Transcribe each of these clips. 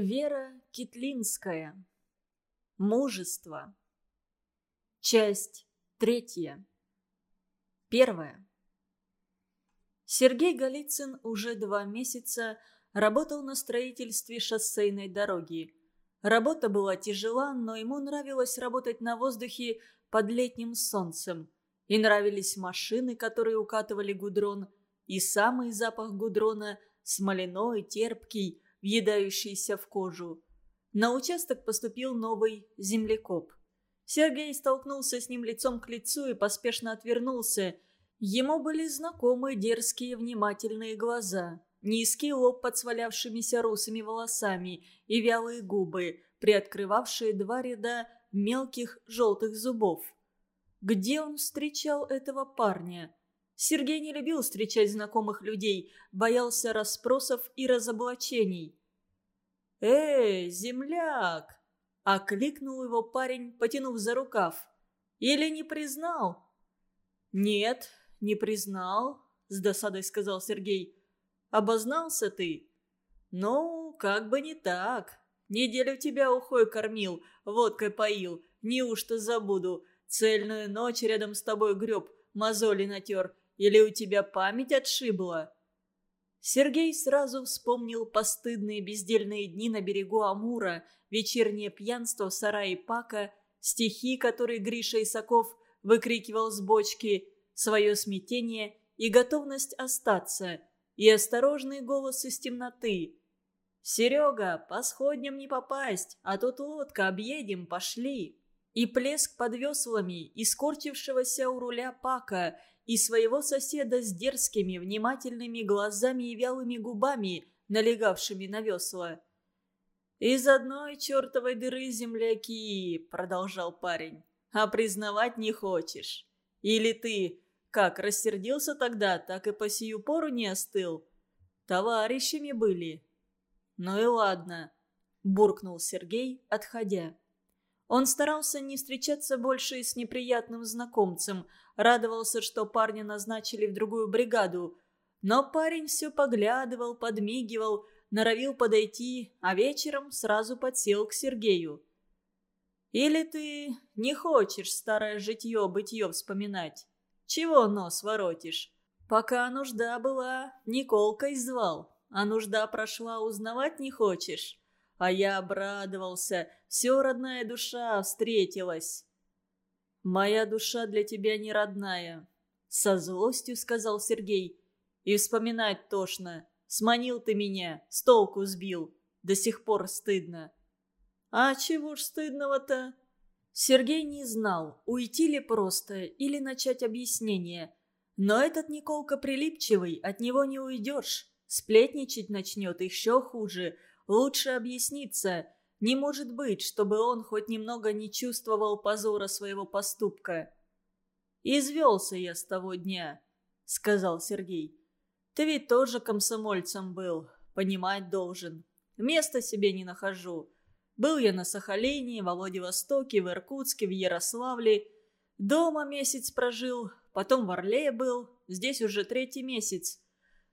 Вера Китлинская. Мужество. Часть третья. Первая. Сергей Голицын уже два месяца работал на строительстве шоссейной дороги. Работа была тяжела, но ему нравилось работать на воздухе под летним солнцем. И нравились машины, которые укатывали гудрон, и самый запах гудрона, смоляной, терпкий – въедающийся в кожу. На участок поступил новый землекоп. Сергей столкнулся с ним лицом к лицу и поспешно отвернулся. Ему были знакомы дерзкие внимательные глаза, низкий лоб под свалявшимися русыми волосами и вялые губы, приоткрывавшие два ряда мелких желтых зубов. Где он встречал этого парня? Сергей не любил встречать знакомых людей, боялся расспросов и разоблачений. «Эй, земляк!» – окликнул его парень, потянув за рукав. «Или не признал?» «Нет, не признал», – с досадой сказал Сергей. «Обознался ты?» «Ну, как бы не так. Неделю тебя ухой кормил, водкой поил. Неужто забуду? Цельную ночь рядом с тобой греб, мозоли натер. Или у тебя память отшибла?» Сергей сразу вспомнил постыдные бездельные дни на берегу Амура, вечернее пьянство в сарае Пака, стихи, которые Гриша Исаков выкрикивал с бочки, свое смятение и готовность остаться, и осторожный голос из темноты. «Серега, по сходням не попасть, а тут лодка, объедем, пошли!» И плеск под веслами, искорчившегося у руля Пака – и своего соседа с дерзкими, внимательными глазами и вялыми губами, налегавшими на весла. «Из одной чертовой дыры земляки», — продолжал парень, — «а признавать не хочешь. Или ты, как рассердился тогда, так и по сию пору не остыл. Товарищами были». «Ну и ладно», — буркнул Сергей, отходя. Он старался не встречаться больше с неприятным знакомцем, радовался, что парня назначили в другую бригаду. Но парень все поглядывал, подмигивал, норовил подойти, а вечером сразу подсел к Сергею. «Или ты не хочешь старое житье-бытье вспоминать? Чего нос воротишь? Пока нужда была, Николкой звал, а нужда прошла, узнавать не хочешь?» А я обрадовался, все родная душа встретилась. «Моя душа для тебя не родная», — со злостью сказал Сергей. «И вспоминать тошно. Сманил ты меня, с толку сбил. До сих пор стыдно». «А чего ж стыдного-то?» Сергей не знал, уйти ли просто или начать объяснение. Но этот Николка прилипчивый, от него не уйдешь. Сплетничать начнет еще хуже. Лучше объясниться. Не может быть, чтобы он хоть немного не чувствовал позора своего поступка. «Извелся я с того дня», — сказал Сергей. «Ты ведь тоже комсомольцем был, понимать должен. Места себе не нахожу. Был я на Сахалине, во Владивостоке, в Иркутске, в Ярославле. Дома месяц прожил, потом в Орле был, здесь уже третий месяц.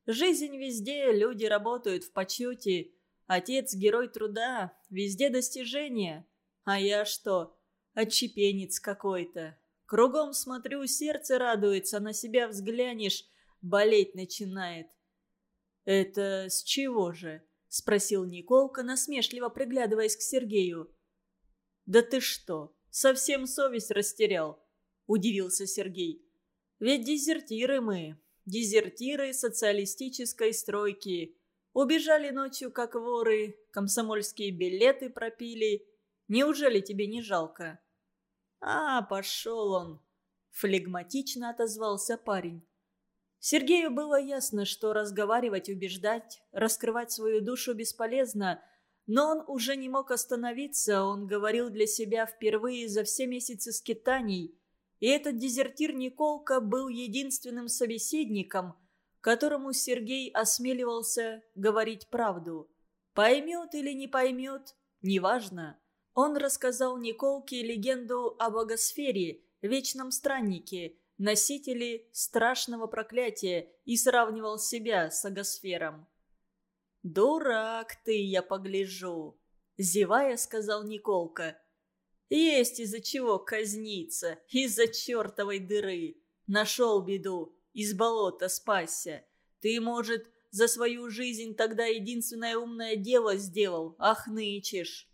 Жизнь везде, люди работают в почете». Отец – герой труда, везде достижения. А я что? Отчепенец какой-то. Кругом смотрю, сердце радуется, на себя взглянешь, болеть начинает. «Это с чего же?» – спросил Николка, насмешливо приглядываясь к Сергею. «Да ты что, совсем совесть растерял?» – удивился Сергей. «Ведь дезертиры мы, дезертиры социалистической стройки. Убежали ночью, как воры, комсомольские билеты пропили. Неужели тебе не жалко?» «А, пошел он!» – флегматично отозвался парень. Сергею было ясно, что разговаривать, убеждать, раскрывать свою душу бесполезно, но он уже не мог остановиться, он говорил для себя впервые за все месяцы скитаний. И этот дезертир Николка был единственным собеседником – которому Сергей осмеливался говорить правду. Поймет или не поймет, неважно. Он рассказал Николке легенду о богосфере, вечном страннике, носителе страшного проклятия и сравнивал себя с агосфером. «Дурак ты, я погляжу», — зевая сказал Николка. «Есть из-за чего казниться, из-за чертовой дыры. Нашел беду, из болота спасся. Ты, может, за свою жизнь тогда единственное умное дело сделал, ах нычешь».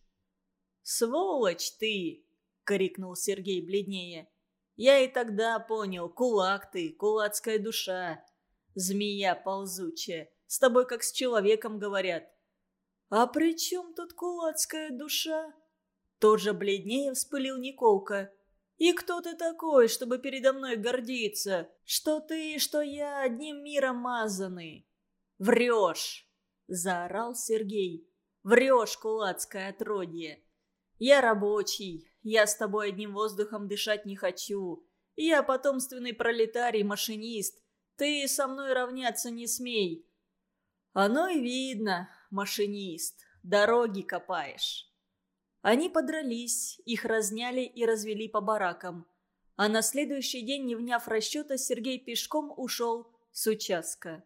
«Сволочь ты!» — крикнул Сергей бледнее. «Я и тогда понял, кулак ты, кулацкая душа. Змея ползучая, с тобой как с человеком говорят». «А при чем тут кулацкая душа?» Тоже бледнее вспылил Николка. «И кто ты такой, чтобы передо мной гордиться? Что ты, что я одним миром мазаны?» «Врешь!» – заорал Сергей. «Врешь, кулацкое отродье! Я рабочий, я с тобой одним воздухом дышать не хочу. Я потомственный пролетарий, машинист. Ты со мной равняться не смей». «Оно и видно, машинист, дороги копаешь». Они подрались, их разняли и развели по баракам. А на следующий день, не вняв расчета, Сергей пешком ушел с участка.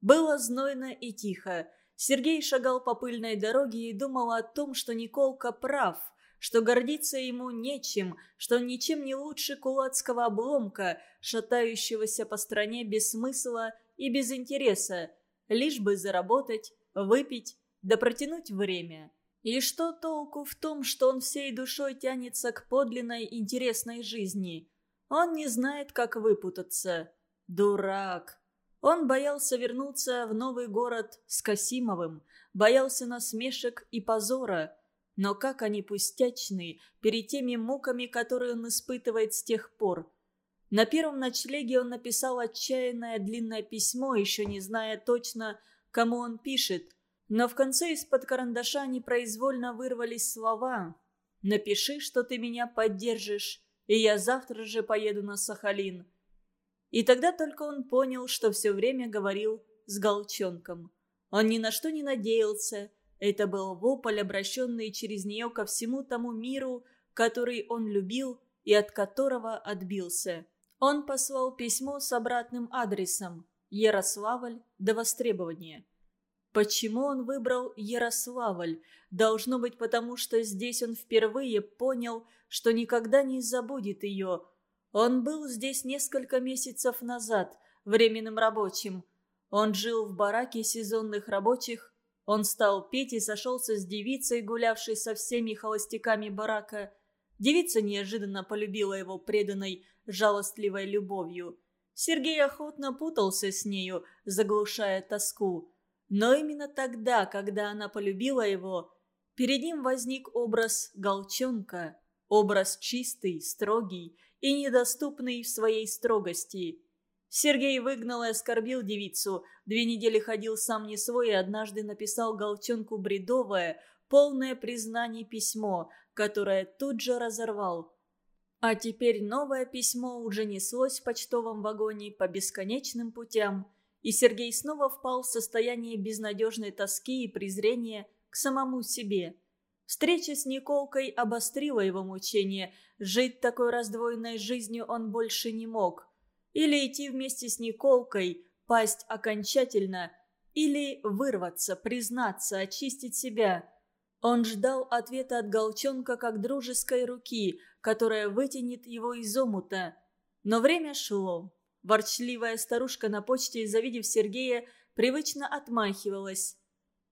Было знойно и тихо. Сергей шагал по пыльной дороге и думал о том, что Николка прав, что гордиться ему нечем, что он ничем не лучше кулацкого обломка, шатающегося по стране без смысла и без интереса, лишь бы заработать, выпить да протянуть время. И что толку в том, что он всей душой тянется к подлинной интересной жизни? Он не знает, как выпутаться. Дурак. Он боялся вернуться в новый город с Касимовым, боялся насмешек и позора. Но как они пустячны перед теми муками, которые он испытывает с тех пор. На первом ночлеге он написал отчаянное длинное письмо, еще не зная точно, кому он пишет – но в конце из-под карандаша непроизвольно вырвались слова «Напиши, что ты меня поддержишь, и я завтра же поеду на Сахалин». И тогда только он понял, что все время говорил с Голчонком. Он ни на что не надеялся. Это был вопль, обращенный через нее ко всему тому миру, который он любил и от которого отбился. Он послал письмо с обратным адресом «Ярославль до востребования». Почему он выбрал Ярославль? Должно быть потому, что здесь он впервые понял, что никогда не забудет ее. Он был здесь несколько месяцев назад, временным рабочим. Он жил в бараке сезонных рабочих. Он стал петь и сошелся с девицей, гулявшей со всеми холостяками барака. Девица неожиданно полюбила его преданной, жалостливой любовью. Сергей охотно путался с нею, заглушая тоску. Но именно тогда, когда она полюбила его, перед ним возник образ Голчонка, образ чистый, строгий и недоступный в своей строгости. Сергей выгнал и оскорбил девицу, две недели ходил сам не свой и однажды написал Голчонку бредовое, полное признание письмо, которое тут же разорвал. А теперь новое письмо уже неслось в почтовом вагоне по бесконечным путям – и Сергей снова впал в состояние безнадежной тоски и презрения к самому себе. Встреча с Николкой обострила его мучение. Жить такой раздвоенной жизнью он больше не мог. Или идти вместе с Николкой, пасть окончательно, или вырваться, признаться, очистить себя. Он ждал ответа от Голчонка как дружеской руки, которая вытянет его из омута. Но время шло. Ворчливая старушка на почте, завидев Сергея, привычно отмахивалась.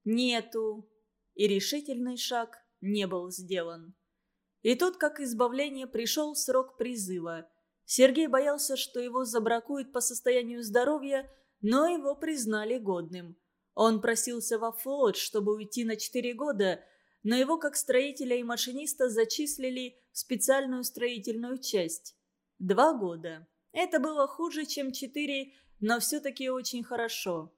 «Нету». И решительный шаг не был сделан. И тут, как избавление, пришел срок призыва. Сергей боялся, что его забракуют по состоянию здоровья, но его признали годным. Он просился во флот, чтобы уйти на четыре года, но его как строителя и машиниста зачислили в специальную строительную часть. Два года. Это было хуже, чем четыре, но все-таки очень хорошо.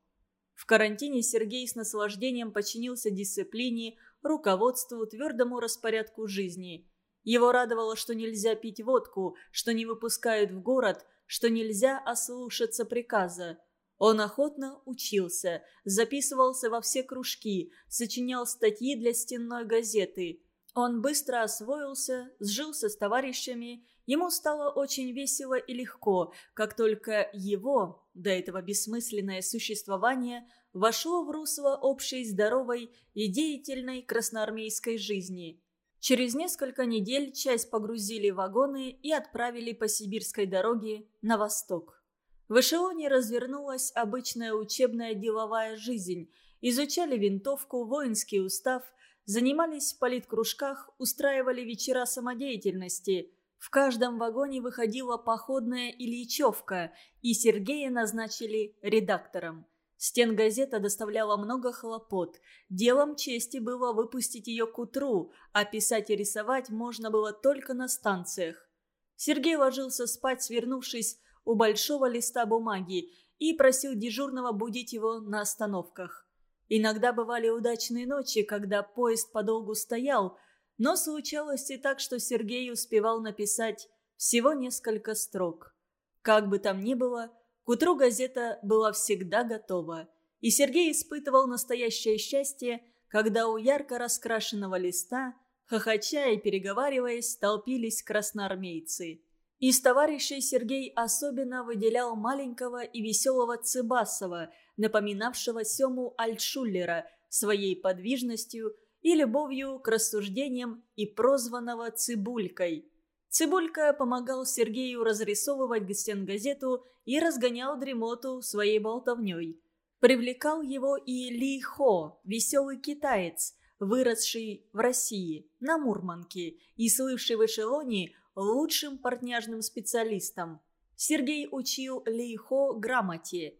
В карантине Сергей с наслаждением подчинился дисциплине, руководству, твердому распорядку жизни. Его радовало, что нельзя пить водку, что не выпускают в город, что нельзя ослушаться приказа. Он охотно учился, записывался во все кружки, сочинял статьи для стенной газеты. Он быстро освоился, сжился с товарищами Ему стало очень весело и легко, как только его, до этого бессмысленное существование, вошло в русло общей здоровой и деятельной красноармейской жизни. Через несколько недель часть погрузили в вагоны и отправили по сибирской дороге на восток. В эшелоне развернулась обычная учебная деловая жизнь. Изучали винтовку, воинский устав, занимались в политкружках, устраивали вечера самодеятельности. В каждом вагоне выходила походная Ильичевка, и Сергея назначили редактором. Стенгазета доставляла много хлопот. Делом чести было выпустить ее к утру, а писать и рисовать можно было только на станциях. Сергей ложился спать, свернувшись у большого листа бумаги, и просил дежурного будить его на остановках. Иногда бывали удачные ночи, когда поезд подолгу стоял, но случалось и так, что Сергей успевал написать всего несколько строк. Как бы там ни было, к утру газета была всегда готова, и Сергей испытывал настоящее счастье, когда у ярко раскрашенного листа, хохоча и переговариваясь, толпились красноармейцы. Из товарищей Сергей особенно выделял маленького и веселого Цыбасова, напоминавшего Сему Альтшуллера своей подвижностью и любовью к рассуждениям и прозванного Цибулькой. Цибулька помогал Сергею разрисовывать газету и разгонял дремоту своей болтовней. Привлекал его и Ли Хо, веселый китаец, выросший в России, на Мурманке, и слывший в эшелоне лучшим портняжным специалистом. Сергей учил Ли Хо грамоте.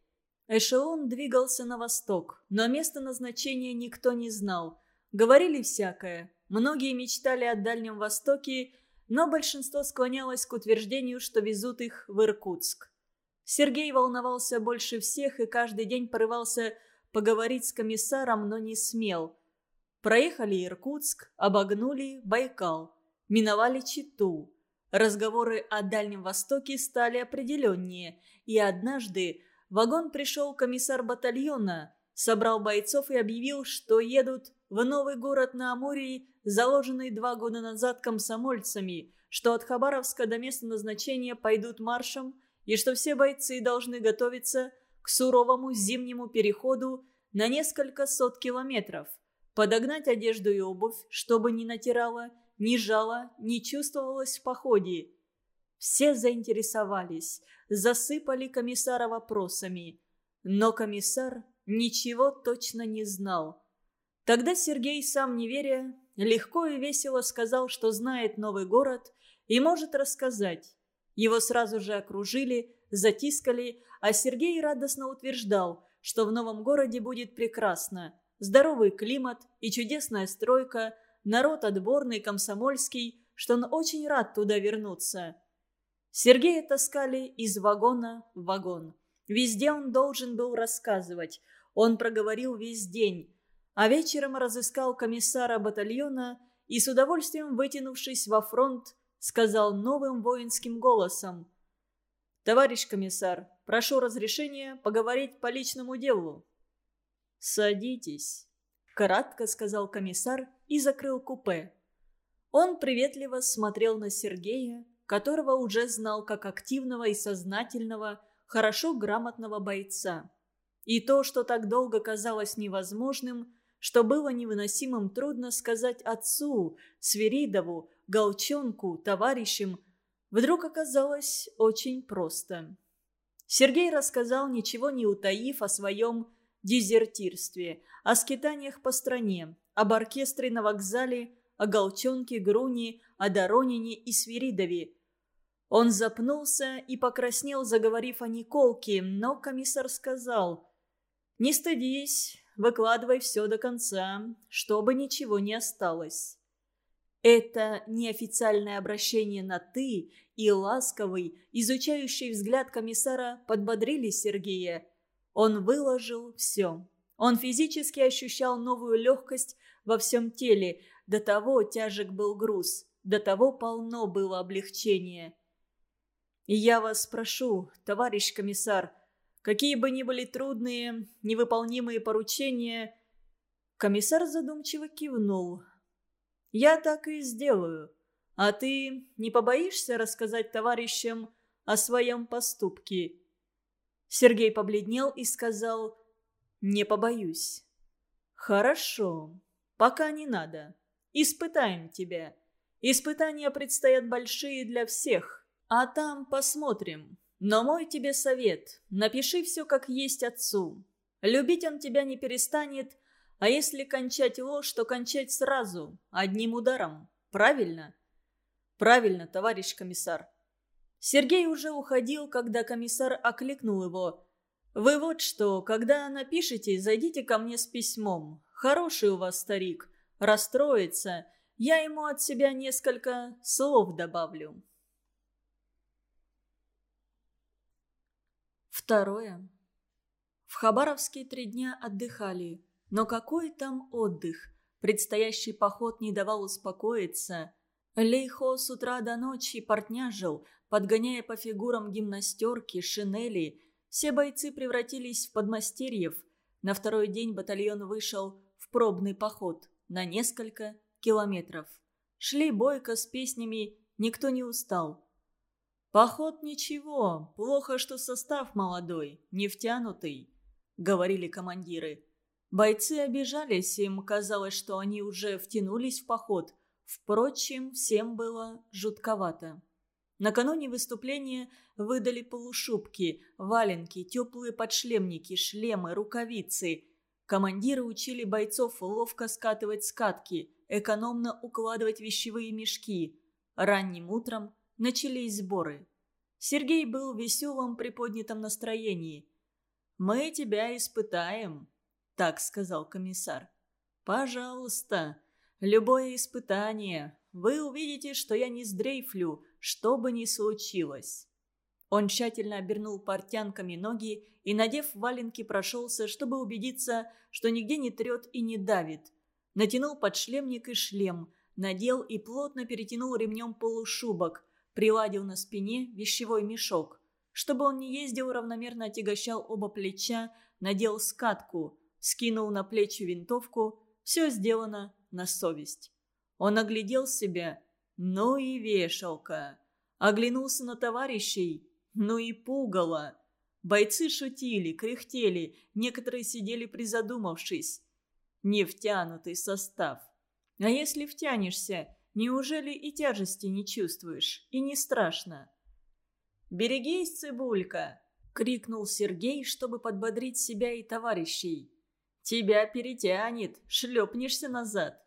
Эшелон двигался на восток, но место назначения никто не знал. Говорили всякое. Многие мечтали о Дальнем Востоке но большинство склонялось к утверждению, что везут их в Иркутск. Сергей волновался больше всех и каждый день порывался поговорить с комиссаром, но не смел. Проехали Иркутск, обогнули Байкал, миновали Читу. Разговоры о Дальнем Востоке стали определеннее, и однажды вагон пришел комиссар батальона, собрал бойцов и объявил, что едут в новый город на Амуре заложенный два года назад комсомольцами, что от Хабаровска до места назначения пойдут маршем и что все бойцы должны готовиться к суровому зимнему переходу на несколько сот километров, подогнать одежду и обувь, чтобы не натирала, не жала, не чувствовалась в походе. Все заинтересовались, засыпали комиссара вопросами. Но комиссар ничего точно не знал. Тогда Сергей, сам не веря, легко и весело сказал, что знает новый город и может рассказать. Его сразу же окружили, затискали, а Сергей радостно утверждал, что в новом городе будет прекрасно. Здоровый климат и чудесная стройка, народ отборный, комсомольский, что он очень рад туда вернуться. Сергея таскали из вагона в вагон. Везде он должен был рассказывать. Он проговорил весь день а вечером разыскал комиссара батальона и, с удовольствием вытянувшись во фронт, сказал новым воинским голосом. «Товарищ комиссар, прошу разрешения поговорить по личному делу». «Садитесь», — кратко сказал комиссар и закрыл купе. Он приветливо смотрел на Сергея, которого уже знал как активного и сознательного, хорошо грамотного бойца. И то, что так долго казалось невозможным, что было невыносимым трудно сказать отцу, Свиридову, Голчонку, товарищам, вдруг оказалось очень просто. Сергей рассказал, ничего не утаив о своем дезертирстве, о скитаниях по стране, об оркестре на вокзале, о Голчонке, Груне, о Доронине и Свиридове. Он запнулся и покраснел, заговорив о Николке, но комиссар сказал «Не стыдись, Выкладывай все до конца, чтобы ничего не осталось. Это неофициальное обращение на «ты» и ласковый, изучающий взгляд комиссара подбодрили Сергея. Он выложил все. Он физически ощущал новую легкость во всем теле. До того тяжек был груз, до того полно было облегчение. «Я вас прошу, товарищ комиссар», Какие бы ни были трудные, невыполнимые поручения, комиссар задумчиво кивнул. «Я так и сделаю. А ты не побоишься рассказать товарищам о своем поступке?» Сергей побледнел и сказал Не побоюсь. Хорошо. Пока не надо. Испытаем тебя. Испытания предстоят большие для всех. А там посмотрим. Но мой тебе совет. Напиши все как есть отцу. Любить он тебя не перестанет, а если кончать ложь, то кончать сразу, одним ударом. Правильно? Правильно, товарищ комиссар. Сергей уже уходил, когда комиссар окликнул его. «Вы вот что, когда напишете, зайдите ко мне с письмом. Хороший у вас старик. Расстроится. Я ему от себя несколько слов добавлю». Второе. В Хабаровске три дня отдыхали. Но какой там отдых? Предстоящий поход не давал успокоиться. Лейхо с утра до ночи портняжил, подгоняя по фигурам гимнастерки, шинели. Все бойцы превратились в подмастерьев. На второй день батальон вышел в пробный поход на несколько километров. Шли бойко с песнями, никто не устал. «Поход ничего, плохо, что состав молодой, не втянутый», — говорили командиры. Бойцы обижались, им казалось, что они уже втянулись в поход. Впрочем, всем было жутковато. Накануне выступления выдали полушубки, валенки, теплые подшлемники, шлемы, рукавицы. Командиры учили бойцов ловко скатывать скатки, экономно укладывать вещевые мешки. Ранним утром начались сборы. Сергей был в веселом приподнятом настроении. «Мы тебя испытаем», — так сказал комиссар. «Пожалуйста, любое испытание. Вы увидите, что я не сдрейфлю, что бы ни случилось». Он тщательно обернул портянками ноги и, надев валенки, прошелся, чтобы убедиться, что нигде не трет и не давит. Натянул подшлемник и шлем, надел и плотно перетянул ремнем полушубок, приладил на спине вещевой мешок. Чтобы он не ездил, равномерно отягощал оба плеча, надел скатку, скинул на плечи винтовку. Все сделано на совесть. Он оглядел себя. Ну и вешалка. Оглянулся на товарищей. Ну и пугало. Бойцы шутили, кряхтели, некоторые сидели призадумавшись. Не втянутый состав. А если втянешься, Неужели и тяжести не чувствуешь, и не страшно?» «Берегись, цибулька!» — крикнул Сергей, чтобы подбодрить себя и товарищей. «Тебя перетянет, шлепнешься назад».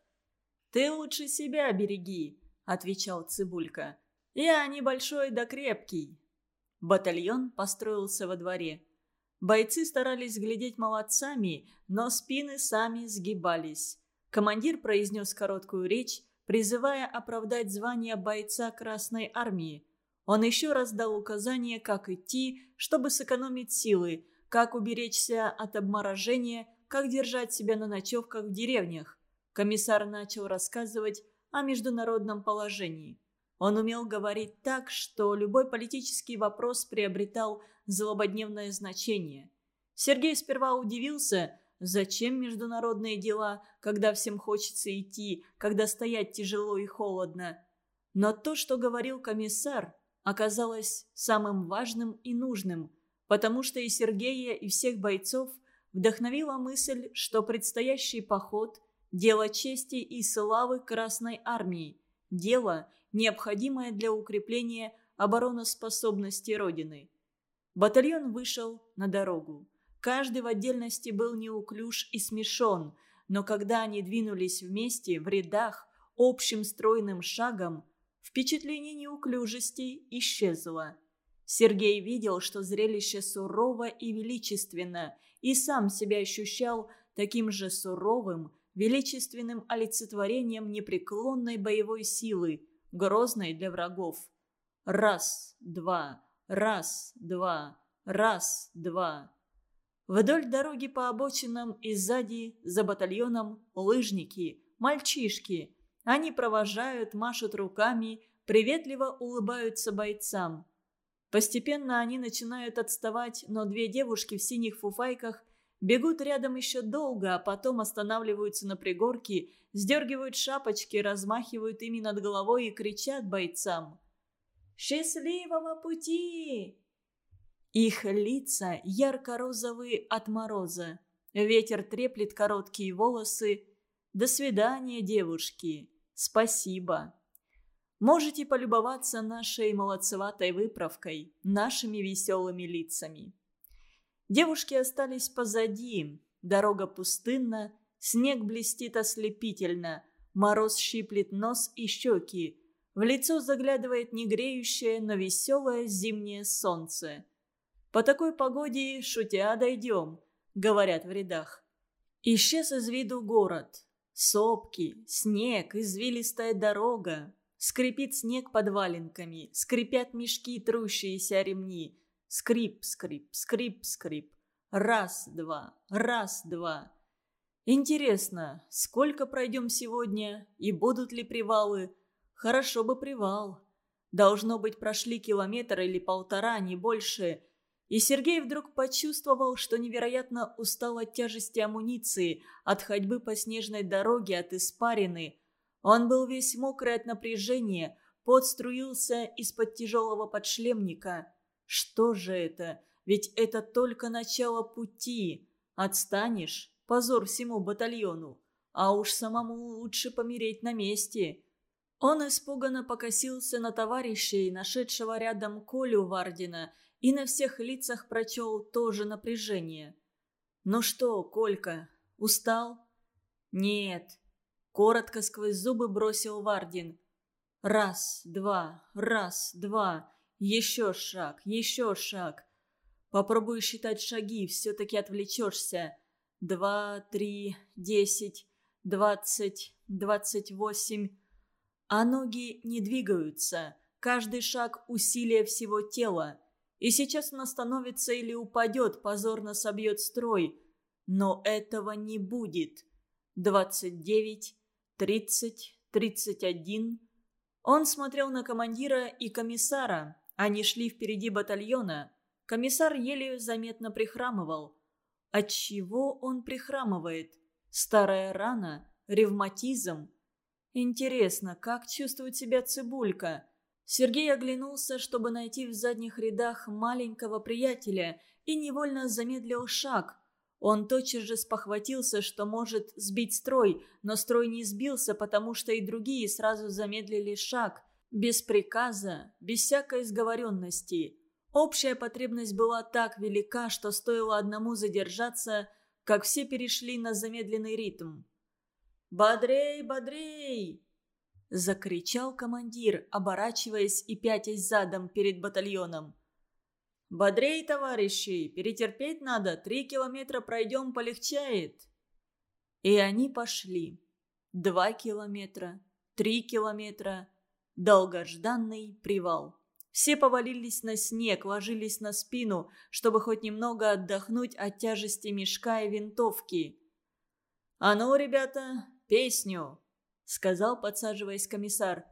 «Ты лучше себя береги», — отвечал Цибулька. «Я небольшой да крепкий». Батальон построился во дворе. Бойцы старались глядеть молодцами, но спины сами сгибались. Командир произнес короткую речь, призывая оправдать звание бойца Красной Армии. Он еще раз дал указание, как идти, чтобы сэкономить силы, как уберечься от обморожения, как держать себя на ночевках в деревнях. Комиссар начал рассказывать о международном положении. Он умел говорить так, что любой политический вопрос приобретал злободневное значение. Сергей сперва удивился, Зачем международные дела, когда всем хочется идти, когда стоять тяжело и холодно? Но то, что говорил комиссар, оказалось самым важным и нужным, потому что и Сергея, и всех бойцов вдохновила мысль, что предстоящий поход – дело чести и славы Красной Армии, дело, необходимое для укрепления обороноспособности Родины. Батальон вышел на дорогу. Каждый в отдельности был неуклюж и смешон, но когда они двинулись вместе, в рядах, общим стройным шагом, впечатление неуклюжести исчезло. Сергей видел, что зрелище сурово и величественно, и сам себя ощущал таким же суровым, величественным олицетворением непреклонной боевой силы, грозной для врагов. Раз, два, раз, два, раз, два. Вдоль дороги по обочинам и сзади, за батальоном, лыжники, мальчишки. Они провожают, машут руками, приветливо улыбаются бойцам. Постепенно они начинают отставать, но две девушки в синих фуфайках бегут рядом еще долго, а потом останавливаются на пригорке, сдергивают шапочки, размахивают ими над головой и кричат бойцам. «Счастливого пути!» Их лица ярко-розовые от мороза. Ветер треплет короткие волосы. До свидания, девушки. Спасибо. Можете полюбоваться нашей молодцеватой выправкой, нашими веселыми лицами. Девушки остались позади. Дорога пустынна, снег блестит ослепительно, мороз щиплет нос и щеки. В лицо заглядывает негреющее, но веселое зимнее солнце. «По такой погоде, шутя, дойдем», — говорят в рядах. Исчез из виду город. Сопки, снег, извилистая дорога, Скрипит снег под валенками, скрипят мешки, трущиеся ремни. Скрип, скрип, скрип, скрип. Раз, два, раз, два. Интересно, сколько пройдем сегодня и будут ли привалы? Хорошо бы привал. Должно быть, прошли километр или полтора, не больше. И Сергей вдруг почувствовал, что невероятно устал от тяжести амуниции, от ходьбы по снежной дороге, от испарины – он был весь мокрый от напряжения, пот струился из-под тяжелого подшлемника. Что же это? Ведь это только начало пути. Отстанешь – позор всему батальону. А уж самому лучше помереть на месте. Он испуганно покосился на товарищей, нашедшего рядом Колю Вардина, и на всех лицах прочел то же напряжение. «Ну что, Колька, устал?» «Нет, Коротко сквозь зубы бросил Вардин. Раз, два, раз, два. Еще шаг, еще шаг. Попробуй считать шаги, все-таки отвлечешься. Два, три, десять, двадцать, двадцать восемь. А ноги не двигаются. Каждый шаг – усилие всего тела. И сейчас он остановится или упадет, позорно собьет строй. Но этого не будет. Двадцать девять, тридцать, тридцать один. Он смотрел на командира и комиссара. Они шли впереди батальона. Комиссар еле заметно прихрамывал. Отчего он прихрамывает? Старая рана? Ревматизм? Интересно, как чувствует себя Цибулька? Сергей оглянулся, чтобы найти в задних рядах маленького приятеля, и невольно замедлил шаг – он тотчас же спохватился, что может сбить строй, но строй не сбился, потому что и другие сразу замедлили шаг, без приказа, без всякой сговоренности. Общая потребность была так велика, что стоило одному задержаться, как все перешли на замедленный ритм. «Бодрей, бодрей!» – закричал командир, оборачиваясь и пятясь задом перед батальоном. «Бодрей, товарищи! Перетерпеть надо, три километра пройдем, полегчает!» И они пошли. Два километра, три километра. Долгожданный привал. Все повалились на снег, ложились на спину, чтобы хоть немного отдохнуть от тяжести мешка и винтовки. «А ну, ребята, песню!» — сказал, подсаживаясь комиссар.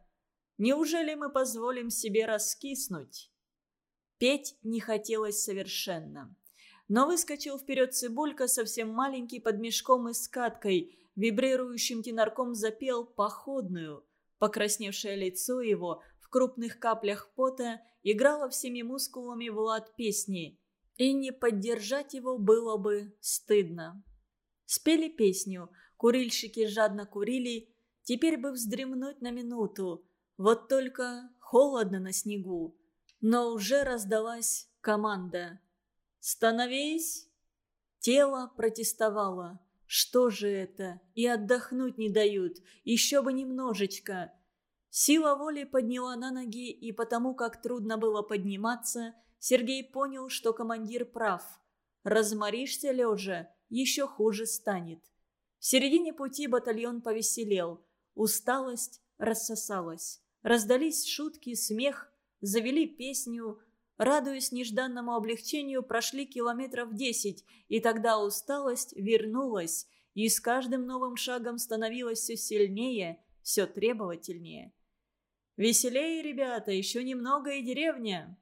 «Неужели мы позволим себе раскиснуть?» Петь не хотелось совершенно. Но выскочил вперед Цибулька, совсем маленький, под мешком и скаткой, вибрирующим тенарком запел походную. Покрасневшее лицо его в крупных каплях пота играло всеми мускулами в лад песни. И не поддержать его было бы стыдно. Спели песню, курильщики жадно курили, теперь бы вздремнуть на минуту. Вот только холодно на снегу. Но уже раздалась команда. «Становись!» Тело протестовало. Что же это? И отдохнуть не дают. Еще бы немножечко. Сила воли подняла на ноги, и потому как трудно было подниматься, Сергей понял, что командир прав. Разморишься лежа, еще хуже станет. В середине пути батальон повеселел. Усталость рассосалась. Раздались шутки, смех, завели песню. Радуясь нежданному облегчению, прошли километров десять, и тогда усталость вернулась, и с каждым новым шагом становилась все сильнее, все требовательнее. «Веселее, ребята, еще немного и деревня!»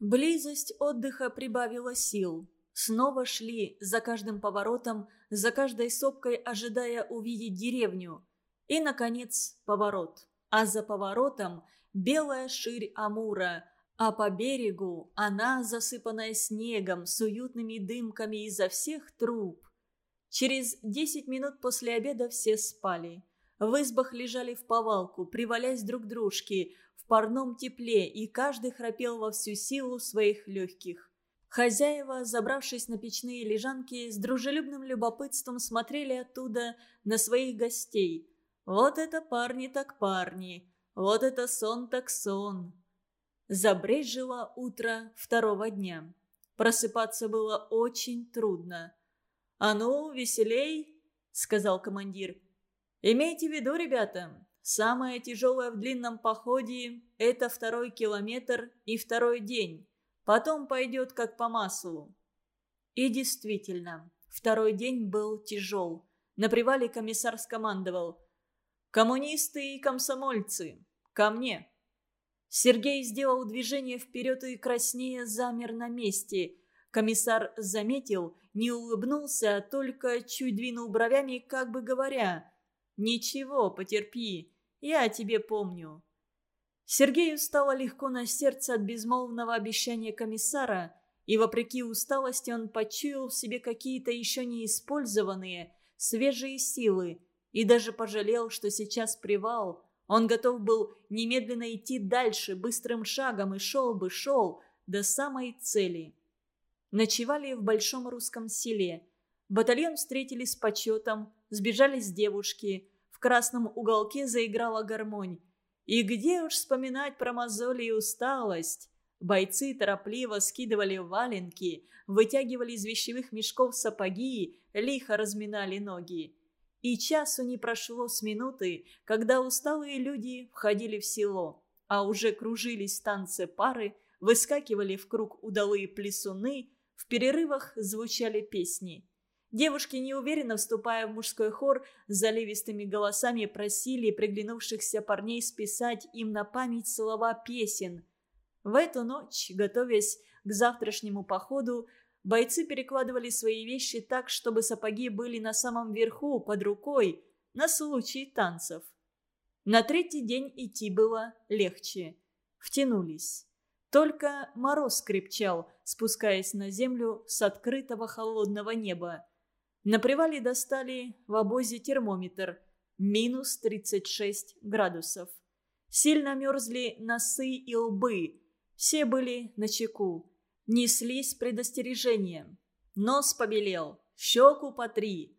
Близость отдыха прибавила сил. Снова шли за каждым поворотом, за каждой сопкой, ожидая увидеть деревню. И, наконец, поворот. А за поворотом белая ширь Амура, а по берегу она, засыпанная снегом, с уютными дымками изо всех труб. Через десять минут после обеда все спали. В избах лежали в повалку, привалясь друг к дружке, в парном тепле, и каждый храпел во всю силу своих легких. Хозяева, забравшись на печные лежанки, с дружелюбным любопытством смотрели оттуда на своих гостей. Вот это парни так парни, вот это сон так сон. Забрежило утро второго дня. Просыпаться было очень трудно. «А ну, веселей!» — сказал командир. «Имейте в виду, ребята, самое тяжелое в длинном походе — это второй километр и второй день. Потом пойдет как по маслу». И действительно, второй день был тяжел. На привале комиссар скомандовал. «Коммунисты и комсомольцы, ко мне!» Сергей сделал движение вперед и краснее замер на месте. Комиссар заметил, не улыбнулся, только чуть двинул бровями, как бы говоря «Ничего, потерпи, я тебе помню». Сергею стало легко на сердце от безмолвного обещания комиссара, и вопреки усталости он почуял в себе какие-то еще не использованные, свежие силы, и даже пожалел, что сейчас привал. Он готов был немедленно идти дальше, быстрым шагом, и шел бы, шел до самой цели. Ночевали в большом русском селе. Батальон встретили с почетом, сбежались девушки. В красном уголке заиграла гармонь. И где уж вспоминать про мозоли и усталость? Бойцы торопливо скидывали валенки, вытягивали из вещевых мешков сапоги, лихо разминали ноги. И часу не прошло с минуты, когда усталые люди входили в село, а уже кружились танцы пары, выскакивали в круг удалые плесуны, в перерывах звучали песни. Девушки, неуверенно вступая в мужской хор, заливистыми голосами просили приглянувшихся парней списать им на память слова песен. В эту ночь, готовясь к завтрашнему походу, бойцы перекладывали свои вещи так, чтобы сапоги были на самом верху, под рукой, на случай танцев. На третий день идти было легче. Втянулись. Только мороз крепчал, спускаясь на землю с открытого холодного неба. На привале достали в обозе термометр. Минус 36 градусов. Сильно мерзли носы и лбы. Все были на чеку. Неслись предостережения. Нос побелел, щеку по три.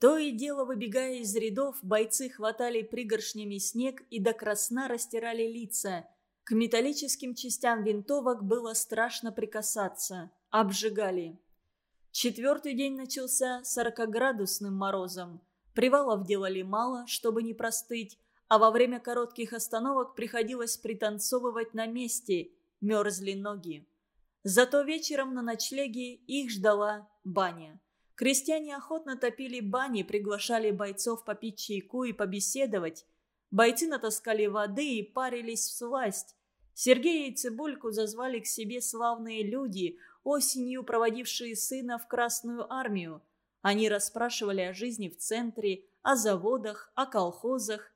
То и дело, выбегая из рядов, бойцы хватали пригоршнями снег и до красна растирали лица. К металлическим частям винтовок было страшно прикасаться. Обжигали. Четвертый день начался сорокоградусным морозом. Привалов делали мало, чтобы не простыть, а во время коротких остановок приходилось пританцовывать на месте, мерзли ноги. Зато вечером на ночлеге их ждала баня. Крестьяне охотно топили бани, приглашали бойцов попить чайку и побеседовать. Бойцы натаскали воды и парились в сласть. Сергея и Цибульку зазвали к себе славные люди – осенью проводившие сына в Красную армию. Они расспрашивали о жизни в центре, о заводах, о колхозах.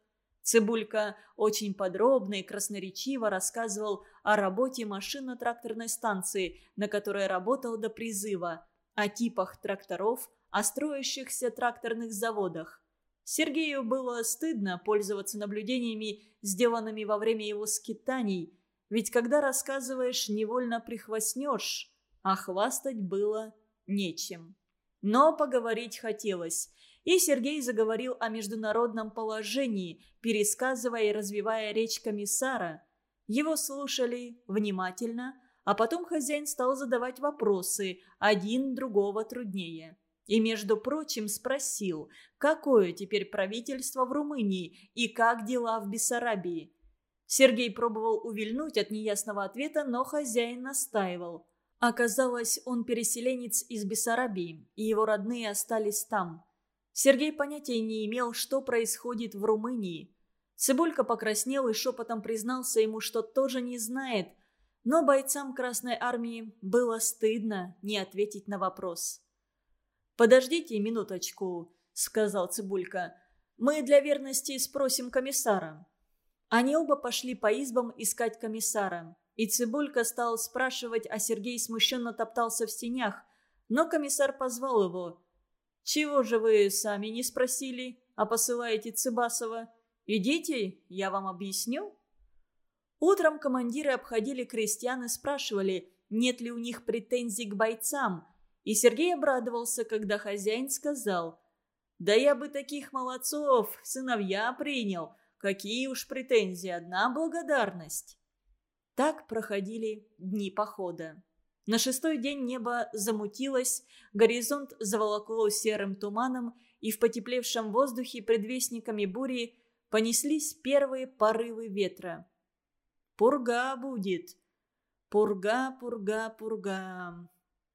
Цибулька очень подробно и красноречиво рассказывал о работе машинно-тракторной станции, на которой работал до призыва, о типах тракторов, о строящихся тракторных заводах. Сергею было стыдно пользоваться наблюдениями, сделанными во время его скитаний, ведь когда рассказываешь, невольно прихвастнешь а хвастать было нечем. Но поговорить хотелось, и Сергей заговорил о международном положении, пересказывая и развивая речь комиссара. Его слушали внимательно, а потом хозяин стал задавать вопросы, один другого труднее. И, между прочим, спросил, какое теперь правительство в Румынии и как дела в Бессарабии. Сергей пробовал увильнуть от неясного ответа, но хозяин настаивал. Оказалось, он переселенец из Бессарабии, и его родные остались там. Сергей понятия не имел, что происходит в Румынии. Цибулька покраснел и шепотом признался ему, что тоже не знает, но бойцам Красной Армии было стыдно не ответить на вопрос. «Подождите минуточку», — сказал Цибулька. «Мы для верности спросим комиссара». Они оба пошли по избам искать комиссара. И Цибулька стал спрашивать, а Сергей смущенно топтался в синях. Но комиссар позвал его. Чего же вы сами не спросили, а посылаете Цыбасова? Идите, я вам объясню». Утром командиры обходили крестьян и спрашивали, нет ли у них претензий к бойцам. И Сергей обрадовался, когда хозяин сказал, «Да я бы таких молодцов сыновья принял. Какие уж претензии, одна благодарность». Так проходили дни похода. На шестой день небо замутилось, горизонт заволокло серым туманом, и в потеплевшем воздухе предвестниками бури понеслись первые порывы ветра. «Пурга будет! Пурга, пурга, пурга!»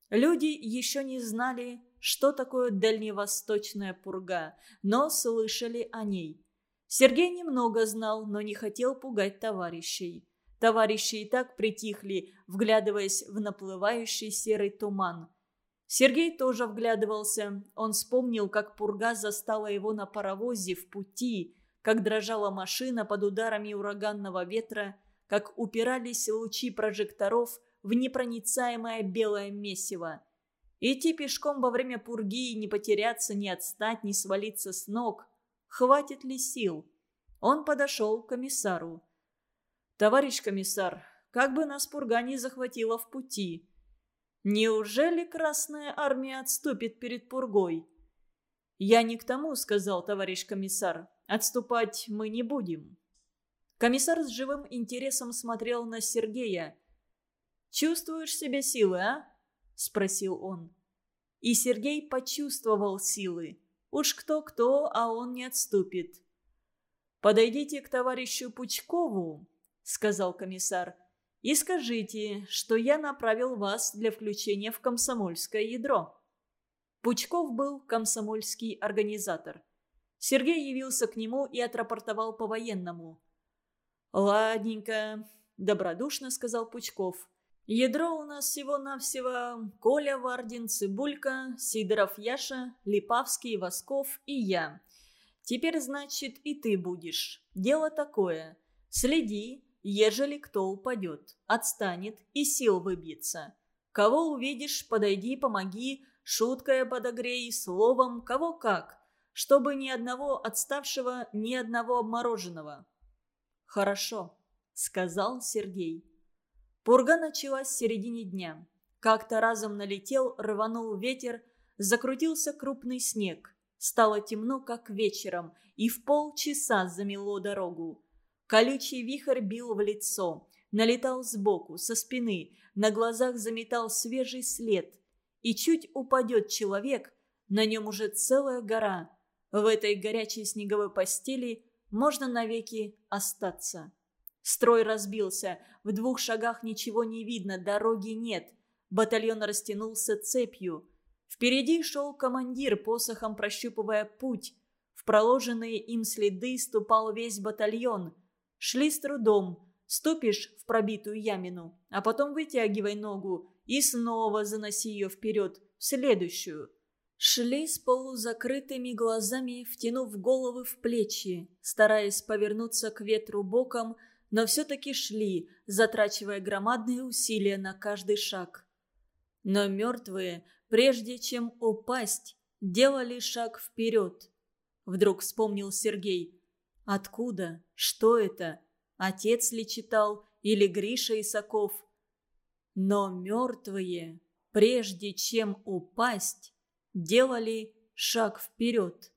Люди еще не знали, что такое дальневосточная пурга, но слышали о ней. Сергей немного знал, но не хотел пугать товарищей. Товарищи и так притихли, вглядываясь в наплывающий серый туман. Сергей тоже вглядывался. Он вспомнил, как пурга застала его на паровозе в пути, как дрожала машина под ударами ураганного ветра, как упирались лучи прожекторов в непроницаемое белое месиво. Идти пешком во время пурги, не потеряться, не отстать, не свалиться с ног. Хватит ли сил? Он подошел к комиссару. «Товарищ комиссар, как бы нас пурга не захватила в пути. Неужели Красная Армия отступит перед пургой?» «Я не к тому», — сказал товарищ комиссар. «Отступать мы не будем». Комиссар с живым интересом смотрел на Сергея. «Чувствуешь себе силы, а?» — спросил он. И Сергей почувствовал силы. Уж кто-кто, а он не отступит. «Подойдите к товарищу Пучкову», — сказал комиссар, — «и скажите, что я направил вас для включения в комсомольское ядро». Пучков был комсомольский организатор. Сергей явился к нему и отрапортовал по-военному. «Ладненько», — добродушно сказал Пучков. «Ядро у нас всего-навсего Коля Вардин, Цибулька, Сидоров Яша, Липавский, Восков и я. Теперь, значит, и ты будешь. Дело такое. Следи, ежели кто упадет, отстанет и сил выбьется. Кого увидишь, подойди, помоги, шуткой подогрей, словом, кого как, чтобы ни одного отставшего, ни одного обмороженного». «Хорошо», — сказал Сергей. Пурга началась в середине дня. Как-то разом налетел, рванул ветер, закрутился крупный снег. Стало темно, как вечером, и в полчаса замело дорогу. Колючий вихрь бил в лицо, налетал сбоку, со спины, на глазах заметал свежий след. И чуть упадет человек, на нем уже целая гора. В этой горячей снеговой постели можно навеки остаться. Строй разбился, в двух шагах ничего не видно, дороги нет. Батальон растянулся цепью. Впереди шел командир, посохом прощупывая путь. В проложенные им следы ступал весь батальон. Шли с трудом. Ступишь в пробитую ямину, а потом вытягивай ногу и снова заноси ее вперед, в следующую. Шли с полузакрытыми глазами, втянув головы в плечи, стараясь повернуться к ветру боком, но все-таки шли, затрачивая громадные усилия на каждый шаг. Но мертвые, прежде чем упасть, делали шаг вперед. Вдруг вспомнил Сергей. Откуда? Что это? Отец ли читал? Или Гриша Исаков? Но мертвые, прежде чем упасть, делали шаг вперед.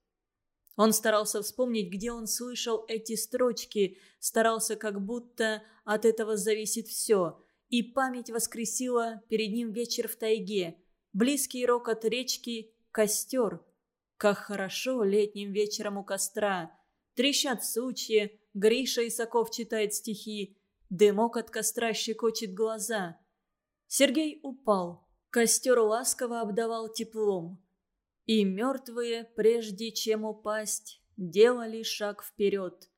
Он старался вспомнить, где он слышал эти строчки, старался, как будто от этого зависит все. И память воскресила перед ним вечер в тайге, близкий рокот речки, костер. Как хорошо летним вечером у костра. Трещат сучья, Гриша Исаков читает стихи, дымок от костра щекочет глаза. Сергей упал. Костер ласково обдавал теплом. И мертвые, прежде чем упасть, делали шаг вперед.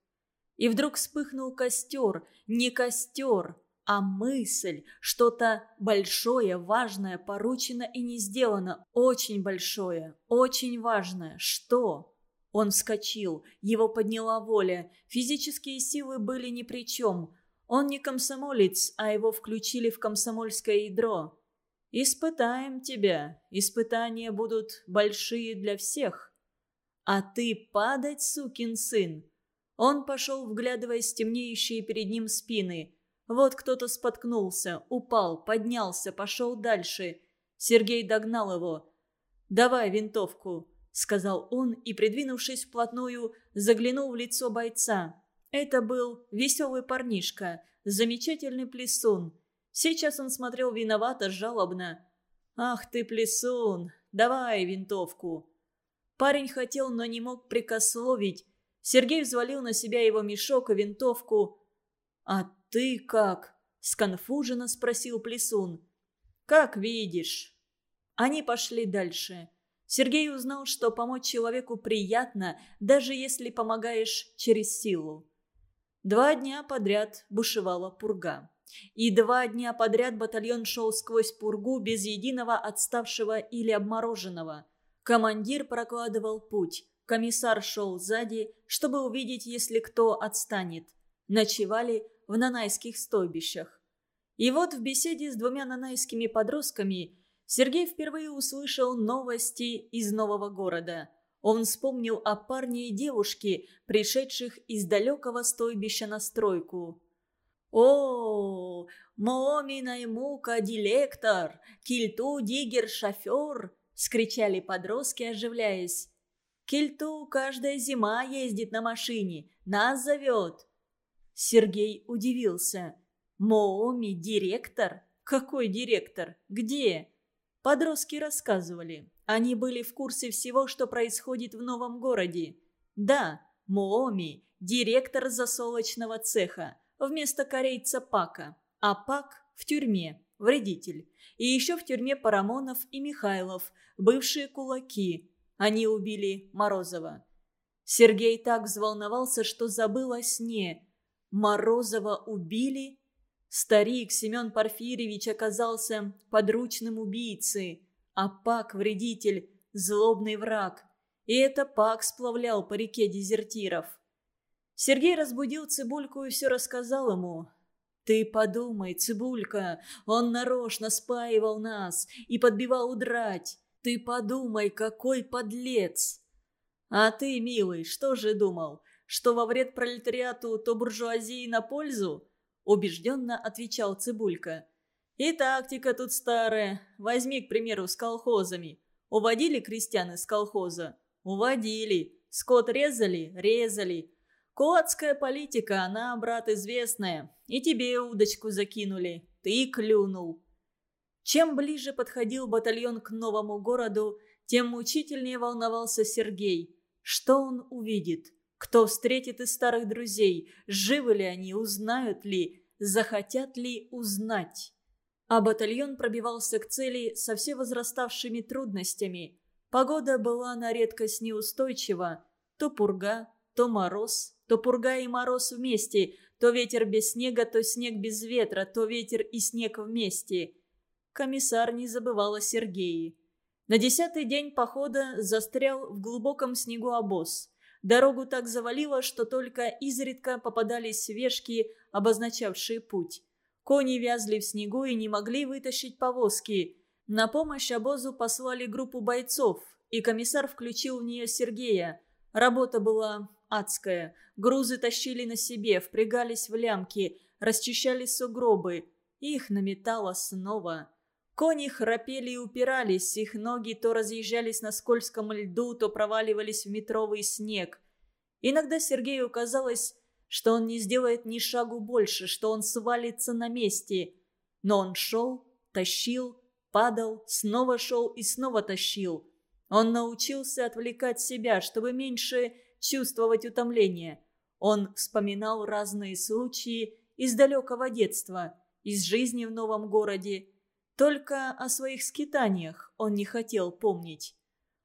И вдруг вспыхнул костер, не костер, а мысль, что-то большое, важное, поручено и не сделано, очень большое, очень важное. Что? Он вскочил, его подняла воля, физические силы были ни при чем. Он не комсомолец, а его включили в комсомольское ядро. Испытаем тебя. Испытания будут большие для всех. А ты падать, сукин сын. Он пошел, вглядываясь в темнеющие перед ним спины. Вот кто-то споткнулся, упал, поднялся, пошел дальше. Сергей догнал его. «Давай винтовку», — сказал он и, придвинувшись вплотную, заглянул в лицо бойца. Это был веселый парнишка, замечательный плесун. Сейчас он смотрел виновато, жалобно. «Ах ты, плесун, давай винтовку!» Парень хотел, но не мог прикословить. Сергей взвалил на себя его мешок и винтовку. «А ты как?» – сконфуженно спросил плесун. «Как видишь». Они пошли дальше. Сергей узнал, что помочь человеку приятно, даже если помогаешь через силу. Два дня подряд бушевала пурга. И два дня подряд батальон шел сквозь пургу без единого отставшего или обмороженного. Командир прокладывал путь. Комиссар шел сзади, чтобы увидеть, если кто отстанет. Ночевали в нанайских стойбищах. И вот в беседе с двумя нанайскими подростками Сергей впервые услышал новости из нового города. Он вспомнил о парне и девушке, пришедших из далекого стойбища на стройку. «О, Моми Наймука дилектор, Кильту Дигер шофер!» — скричали подростки, оживляясь. «Кильту каждая зима ездит на машине, нас зовет!» Сергей удивился. «Мооми директор? Какой директор? Где?» Подростки рассказывали. Они были в курсе всего, что происходит в новом городе. Да, Мооми – директор засолочного цеха вместо корейца Пака, а Пак в тюрьме, вредитель. И еще в тюрьме Парамонов и Михайлов, бывшие кулаки. Они убили Морозова. Сергей так взволновался, что забыл о сне. Морозова убили? Старик Семен Порфирьевич оказался подручным убийцей, а Пак – вредитель, злобный враг. И это Пак сплавлял по реке дезертиров. Сергей разбудил Цибульку и все рассказал ему. «Ты подумай, Цибулька, он нарочно спаивал нас и подбивал удрать. Ты подумай, какой подлец!» «А ты, милый, что же думал, что во вред пролетариату, то буржуазии на пользу?» Убежденно отвечал Цибулька. «И тактика тут старая. Возьми, к примеру, с колхозами. Уводили крестьян из колхоза? Уводили. Скот резали? Резали. Котская политика, она, брат, известная. И тебе удочку закинули. Ты клюнул. Чем ближе подходил батальон к новому городу, тем мучительнее волновался Сергей. Что он увидит? Кто встретит из старых друзей? Живы ли они? Узнают ли? Захотят ли узнать? А батальон пробивался к цели со все возраставшими трудностями. Погода была на редкость неустойчива. То пурга, то мороз, то пурга и мороз вместе, то ветер без снега, то снег без ветра, то ветер и снег вместе. Комиссар не забывал о Сергее. На десятый день похода застрял в глубоком снегу обоз. Дорогу так завалило, что только изредка попадались вешки, обозначавшие путь. Кони вязли в снегу и не могли вытащить повозки. На помощь обозу послали группу бойцов, и комиссар включил в нее Сергея. Работа была адская. Грузы тащили на себе, впрягались в лямки, расчищали сугробы. Их наметало снова. Кони храпели и упирались, их ноги то разъезжались на скользком льду, то проваливались в метровый снег. Иногда Сергею казалось, что он не сделает ни шагу больше, что он свалится на месте. Но он шел, тащил, падал, снова шел и снова тащил. Он научился отвлекать себя, чтобы меньше чувствовать утомление. Он вспоминал разные случаи из далекого детства, из жизни в новом городе. Только о своих скитаниях он не хотел помнить.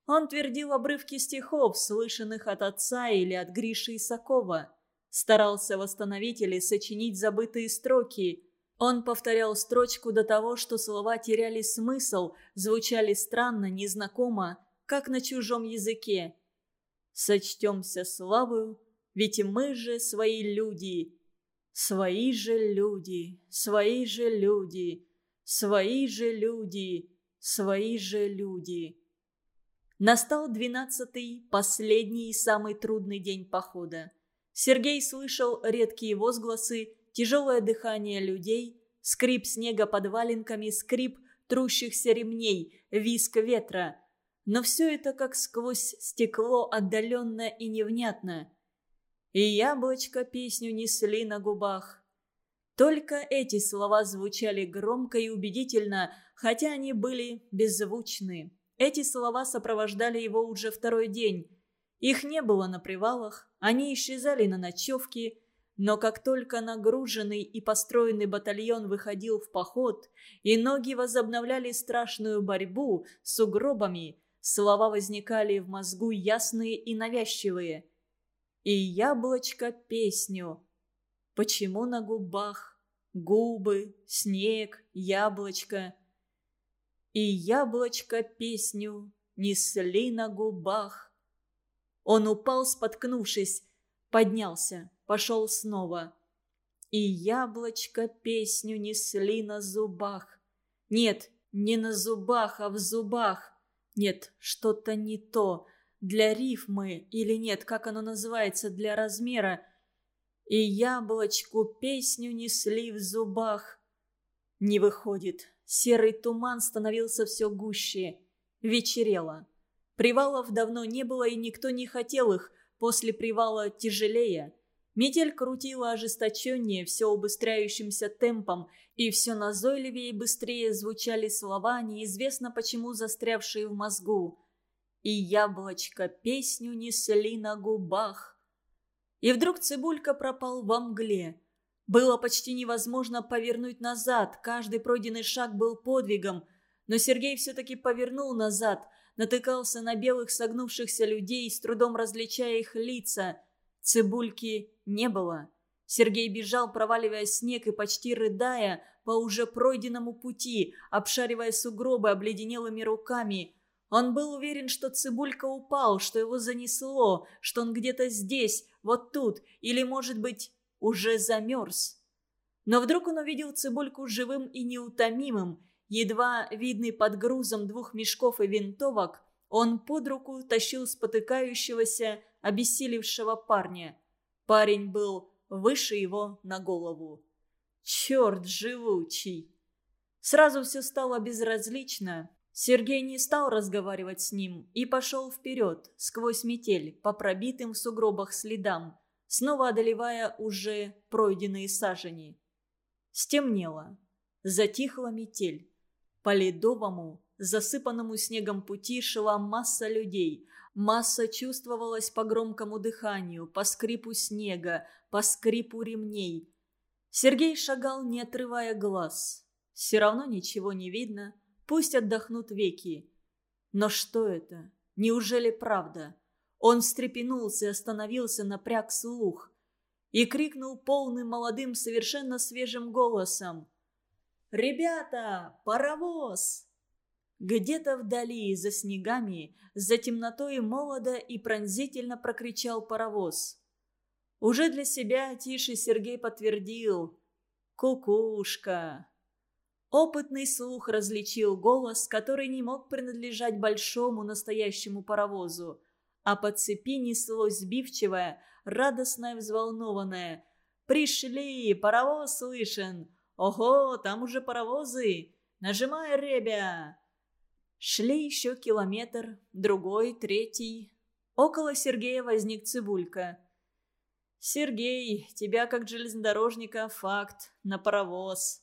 Он твердил обрывки стихов, слышанных от отца или от Гриши Исакова. Старался восстановить или сочинить забытые строки. Он повторял строчку до того, что слова теряли смысл, звучали странно, незнакомо, как на чужом языке сочтемся славою, ведь мы же свои люди. Свои же люди, свои же люди. Свои же люди, свои же люди. Настал двенадцатый, последний и самый трудный день похода. Сергей слышал редкие возгласы, тяжелое дыхание людей, скрип снега под валенками, скрип трущихся ремней, виск ветра. Но все это как сквозь стекло отдаленно и невнятно. И яблочко песню несли на губах. Только эти слова звучали громко и убедительно, хотя они были беззвучны. Эти слова сопровождали его уже второй день. Их не было на привалах, они исчезали на ночевке, но как только нагруженный и построенный батальон выходил в поход, и ноги возобновляли страшную борьбу с угробами, слова возникали в мозгу ясные и навязчивые. И яблочко песню. Почему на губах? Губы, снег, яблочко. И яблочко песню несли на губах. Он упал, споткнувшись, поднялся пошел снова. И яблочко песню несли на зубах. Нет, не на зубах, а в зубах. Нет, что-то не то. Для рифмы или нет, как оно называется, для размера. И яблочку песню несли в зубах. Не выходит. Серый туман становился все гуще. Вечерело. Привалов давно не было, и никто не хотел их. После привала тяжелее. Метель крутила ожесточеннее, все убыстряющимся темпом, и все назойливее и быстрее звучали слова, неизвестно почему застрявшие в мозгу. И яблочко песню несли на губах. И вдруг Цибулька пропал во мгле. Было почти невозможно повернуть назад, каждый пройденный шаг был подвигом, но Сергей все-таки повернул назад, натыкался на белых согнувшихся людей, с трудом различая их лица – Цибульки не было. Сергей бежал, проваливая снег и почти рыдая по уже пройденному пути, обшаривая сугробы обледенелыми руками. Он был уверен, что Цибулька упал, что его занесло, что он где-то здесь, вот тут, или, может быть, уже замерз. Но вдруг он увидел Цибульку живым и неутомимым, едва видный под грузом двух мешков и винтовок, он под руку тащил спотыкающегося, обессилевшего парня. Парень был выше его на голову. Черт живучий! Сразу все стало безразлично. Сергей не стал разговаривать с ним и пошел вперед, сквозь метель, по пробитым в сугробах следам, снова одолевая уже пройденные сажени. Стемнело. Затихла метель. По ледовому, засыпанному снегом пути шла масса людей. Масса чувствовалась по громкому дыханию, по скрипу снега, по скрипу ремней. Сергей шагал, не отрывая глаз. Все равно ничего не видно, пусть отдохнут веки. Но что это? Неужели правда? Он встрепенулся, остановился, напряг слух. И крикнул полным молодым, совершенно свежим голосом. «Ребята, паровоз!» Где-то вдали, за снегами, за темнотой молодо и пронзительно прокричал паровоз. Уже для себя тише Сергей подтвердил «Кукушка». Опытный слух различил голос, который не мог принадлежать большому настоящему паровозу, а по цепи неслось сбивчивое, радостное, взволнованное. «Пришли! Паровоз слышен! Ого, там уже паровозы! Нажимай, ребя!» Шли еще километр, другой, третий. Около Сергея возник Цибулька. «Сергей, тебя как железнодорожника факт, на паровоз».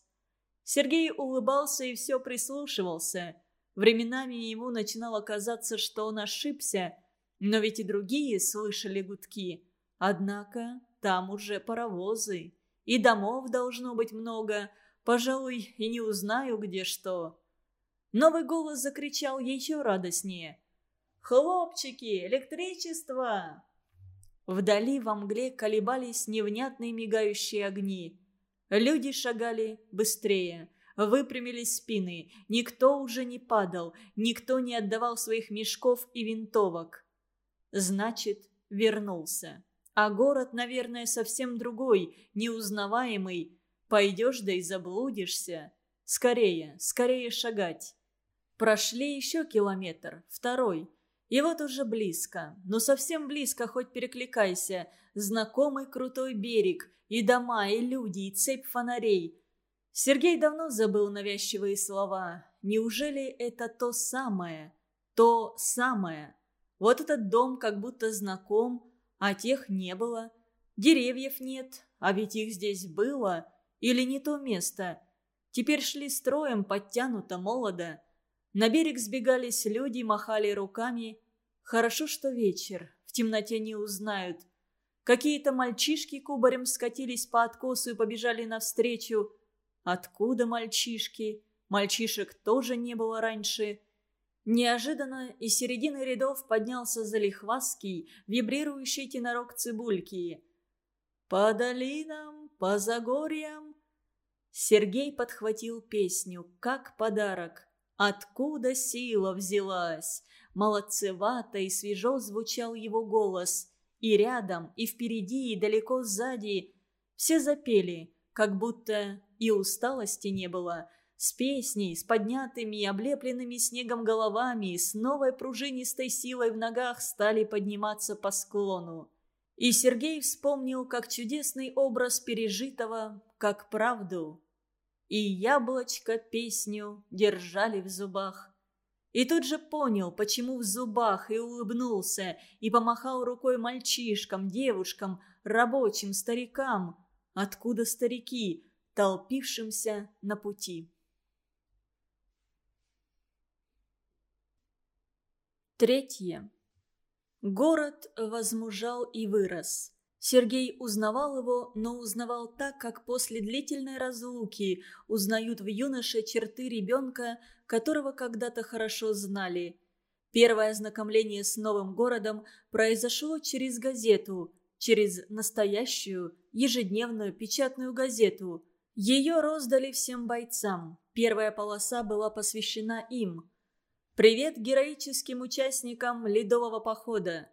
Сергей улыбался и все прислушивался. Временами ему начинало казаться, что он ошибся, но ведь и другие слышали гудки. Однако там уже паровозы, и домов должно быть много, пожалуй, и не узнаю, где что. Новый голос закричал еще радостнее. «Хлопчики, электричество!» Вдали во мгле колебались невнятные мигающие огни. Люди шагали быстрее, выпрямились спины. Никто уже не падал, никто не отдавал своих мешков и винтовок. Значит, вернулся. А город, наверное, совсем другой, неузнаваемый. Пойдешь да и заблудишься. Скорее, скорее шагать. Прошли еще километр, второй. И вот уже близко, но совсем близко, хоть перекликайся. Знакомый крутой берег, и дома, и люди, и цепь фонарей. Сергей давно забыл навязчивые слова. Неужели это то самое? То самое. Вот этот дом как будто знаком, а тех не было. Деревьев нет, а ведь их здесь было. Или не то место. Теперь шли строем, подтянуто, молодо. На берег сбегались люди, махали руками. Хорошо, что вечер, в темноте не узнают. Какие-то мальчишки кубарем скатились по откосу и побежали навстречу. Откуда мальчишки? Мальчишек тоже не было раньше. Неожиданно из середины рядов поднялся залихвастский, вибрирующий тенорок цибульки. «По долинам, по загорьям...» Сергей подхватил песню, как подарок. Откуда сила взялась? Молодцевато и свежо звучал его голос. И рядом, и впереди, и далеко сзади. Все запели, как будто и усталости не было. С песней, с поднятыми и облепленными снегом головами, с новой пружинистой силой в ногах стали подниматься по склону. И Сергей вспомнил, как чудесный образ пережитого, как правду. И яблочко песню держали в зубах. И тут же понял, почему в зубах, и улыбнулся, и помахал рукой мальчишкам, девушкам, рабочим, старикам. Откуда старики, толпившимся на пути? Третье. Город возмужал и вырос. Сергей узнавал его, но узнавал так, как после длительной разлуки узнают в юноше черты ребенка, которого когда-то хорошо знали. Первое ознакомление с новым городом произошло через газету, через настоящую ежедневную печатную газету. Ее роздали всем бойцам. Первая полоса была посвящена им. «Привет героическим участникам Ледового похода!»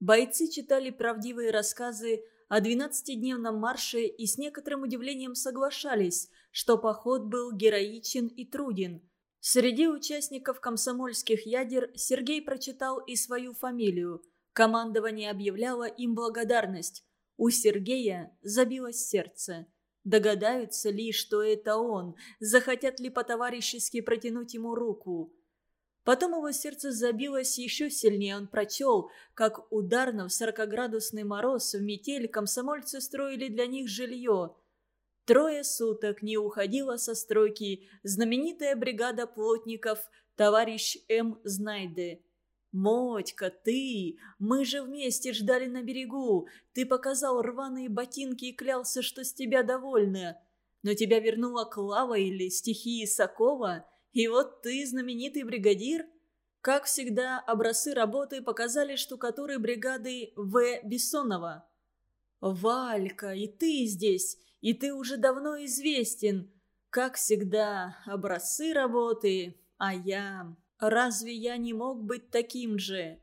Бойцы читали правдивые рассказы о 12-дневном марше и с некоторым удивлением соглашались, что поход был героичен и труден – Среди участников комсомольских ядер Сергей прочитал и свою фамилию. Командование объявляло им благодарность. У Сергея забилось сердце. Догадаются ли, что это он? Захотят ли по-товарищески протянуть ему руку? Потом его сердце забилось еще сильнее. Он прочел, как ударно в сорокоградусный мороз в метель комсомольцы строили для них жилье – Трое суток не уходила со стройки знаменитая бригада плотников товарищ М. Знайде. «Мотька, ты! Мы же вместе ждали на берегу. Ты показал рваные ботинки и клялся, что с тебя довольны. Но тебя вернула Клава или стихии Сокова, и вот ты знаменитый бригадир?» Как всегда, образцы работы показали штукатуры бригады В. Бессонова. «Валька, и ты здесь! И ты уже давно известен. Как всегда, образцы работы, а я... Разве я не мог быть таким же?»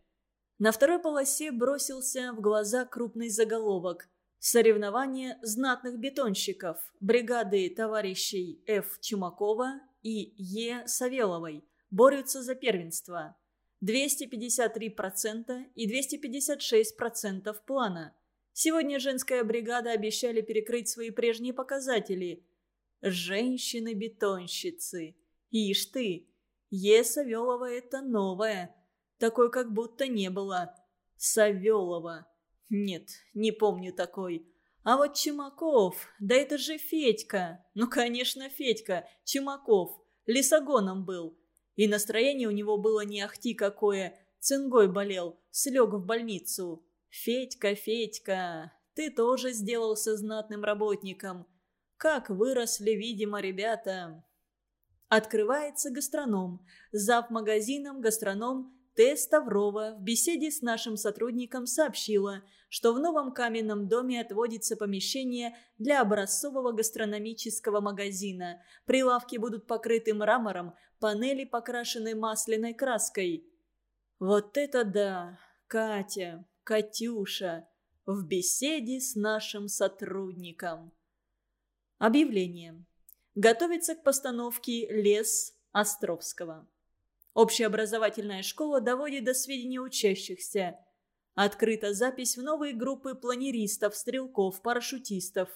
На второй полосе бросился в глаза крупный заголовок. Соревнования знатных бетонщиков, бригады товарищей Ф. Чумакова и Е. Савеловой борются за первенство. 253% и 256% плана – Сегодня женская бригада обещали перекрыть свои прежние показатели. Женщины-бетонщицы. Ишь ты, Е. Савелова это новое. Такой как будто не было. Савелова. Нет, не помню такой. А вот Чумаков, да это же Федька. Ну, конечно, Федька, Чумаков. Лесогоном был. И настроение у него было не ахти какое. Цингой болел, слег в больницу. «Федька, Федька, ты тоже сделался знатным работником. Как выросли, видимо, ребята». Открывается гастроном. Зав магазином гастроном Т. Ставрова в беседе с нашим сотрудником сообщила, что в новом каменном доме отводится помещение для образцового гастрономического магазина. Прилавки будут покрыты мрамором, панели покрашены масляной краской. Вот это да, Катя, Катюша в беседе с нашим сотрудником. Объявление. Готовится к постановке «Лес» Островского. Общеобразовательная школа доводит до сведения учащихся. Открыта запись в новые группы планеристов, стрелков, парашютистов.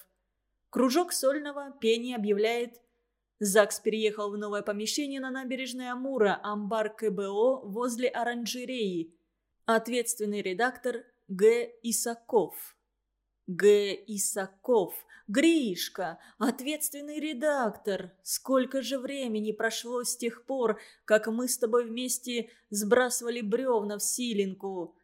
Кружок сольного пения объявляет ЗАГС переехал в новое помещение на набережной Амура, амбар КБО возле оранжереи. Ответственный редактор Г. Исаков. Г. Исаков. Гришка, ответственный редактор. Сколько же времени прошло с тех пор, как мы с тобой вместе сбрасывали бревна в Силинку.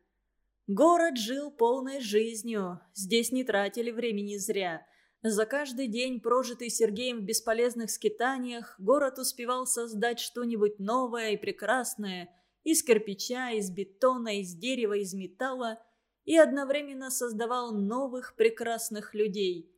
Город жил полной жизнью. Здесь не тратили времени зря. За каждый день, прожитый Сергеем в бесполезных скитаниях, город успевал создать что-нибудь новое и прекрасное из кирпича, из бетона, из дерева, из металла и одновременно создавал новых прекрасных людей.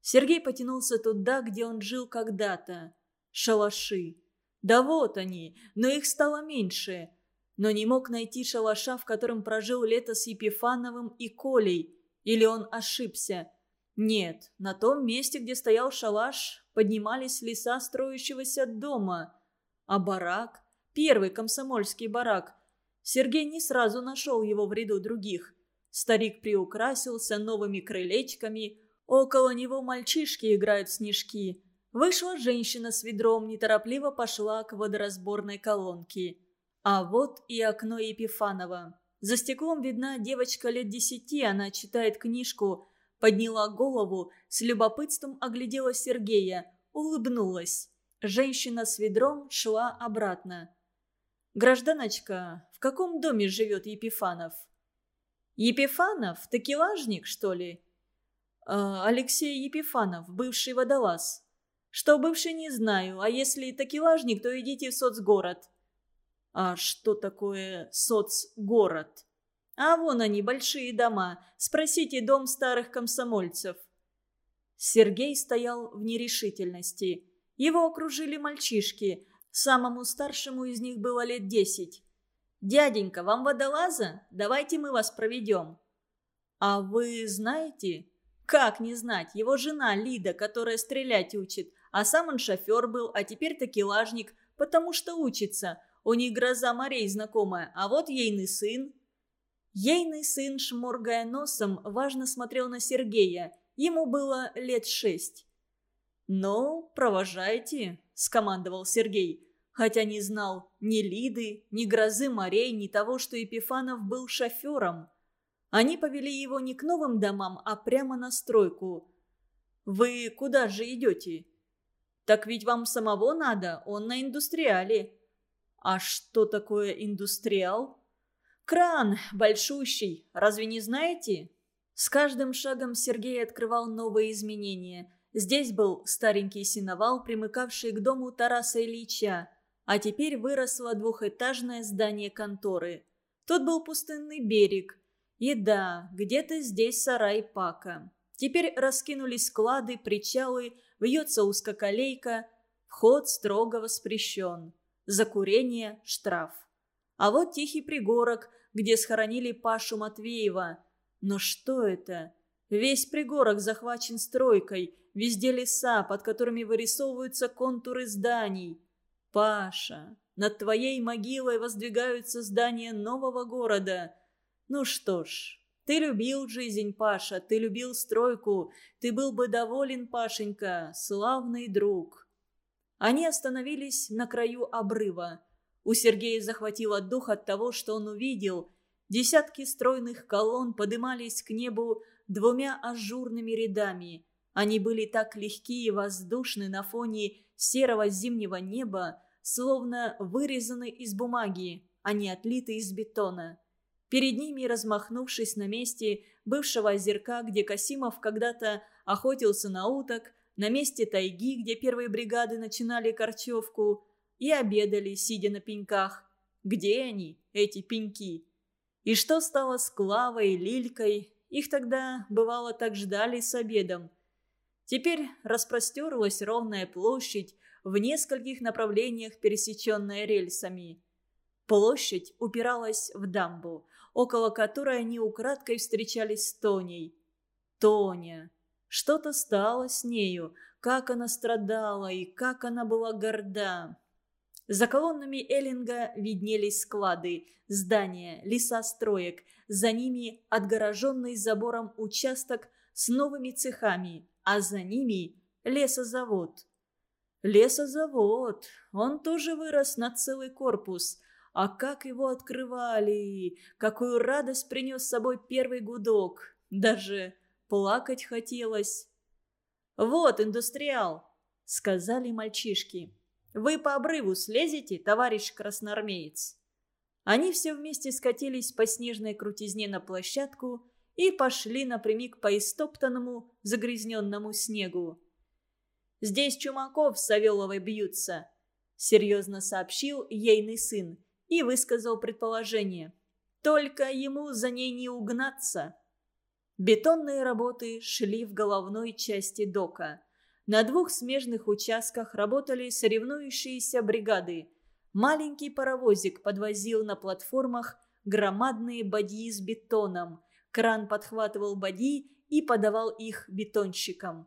Сергей потянулся туда, где он жил когда-то. Шалаши. Да вот они, но их стало меньше. Но не мог найти шалаша, в котором прожил лето с Епифановым и Колей. Или он ошибся. Нет, на том месте, где стоял шалаш, поднимались леса строящегося дома. А барак, первый комсомольский барак, Сергей не сразу нашел его в ряду других. Старик приукрасился новыми крылечками, около него мальчишки играют снежки. Вышла женщина с ведром, неторопливо пошла к водоразборной колонке. А вот и окно Епифанова. За стеклом видна девочка лет десяти, она читает книжку, подняла голову, с любопытством оглядела Сергея, улыбнулась. Женщина с ведром шла обратно. «Гражданочка, в каком доме живет Епифанов?» «Епифанов? Такелажник, что ли?» а, «Алексей Епифанов, бывший водолаз». «Что бывший, не знаю, а если такелажник, то идите в соцгород». «А что такое соцгород?» «А вон они, большие дома. Спросите дом старых комсомольцев». Сергей стоял в нерешительности. Его окружили мальчишки. Самому старшему из них было лет десять. «Дяденька, вам водолаза? Давайте мы вас проведем». «А вы знаете?» «Как не знать? Его жена Лида, которая стрелять учит. А сам он шофер был, а теперь такелажник, потому что учится. У них гроза морей знакомая, а вот ейный сын». Ейный сын, шморгая носом, важно смотрел на Сергея. Ему было лет шесть. «Ну, провожайте», — скомандовал Сергей хотя не знал ни Лиды, ни грозы морей, ни того, что Епифанов был шофером. Они повели его не к новым домам, а прямо на стройку. «Вы куда же идете?» «Так ведь вам самого надо, он на индустриале». «А что такое индустриал?» «Кран, большущий, разве не знаете?» С каждым шагом Сергей открывал новые изменения. Здесь был старенький синовал, примыкавший к дому Тараса Ильича а теперь выросло двухэтажное здание конторы. Тут был пустынный берег. И да, где-то здесь сарай Пака. Теперь раскинулись склады, причалы, вьется узкоколейка. Вход строго воспрещен. За курение – штраф. А вот тихий пригорок, где схоронили Пашу Матвеева. Но что это? Весь пригорок захвачен стройкой, везде леса, под которыми вырисовываются контуры зданий. Паша, над твоей могилой воздвигаются здания нового города. Ну что ж, ты любил жизнь, Паша, ты любил стройку. Ты был бы доволен, Пашенька, славный друг. Они остановились на краю обрыва. У Сергея захватило дух от того, что он увидел. Десятки стройных колонн подымались к небу двумя ажурными рядами. Они были так легкие и воздушны на фоне серого зимнего неба, словно вырезаны из бумаги, а не отлиты из бетона. Перед ними, размахнувшись на месте бывшего озерка, где Касимов когда-то охотился на уток, на месте тайги, где первые бригады начинали корчевку, и обедали, сидя на пеньках. Где они, эти пеньки? И что стало с Клавой Лилькой? Их тогда, бывало, так ждали с обедом. Теперь распростерлась ровная площадь, в нескольких направлениях пересеченная рельсами. Площадь упиралась в дамбу, около которой они украдкой встречались с Тоней. Тоня. Что-то стало с нею, как она страдала и как она была горда. За колоннами Эллинга виднелись склады, здания, леса строек, за ними отгороженный забором участок с новыми цехами, а за ними лесозавод. Лесозавод, он тоже вырос на целый корпус. А как его открывали, какую радость принес с собой первый гудок. Даже плакать хотелось. «Вот индустриал», — сказали мальчишки. «Вы по обрыву слезете, товарищ красноармеец?» Они все вместе скатились по снежной крутизне на площадку и пошли напрямик по истоптанному загрязненному снегу. «Здесь Чумаков с Савеловой бьются», — серьезно сообщил ейный сын и высказал предположение. «Только ему за ней не угнаться». Бетонные работы шли в головной части дока. На двух смежных участках работали соревнующиеся бригады. Маленький паровозик подвозил на платформах громадные бадьи с бетоном. Кран подхватывал бадьи и подавал их бетонщикам.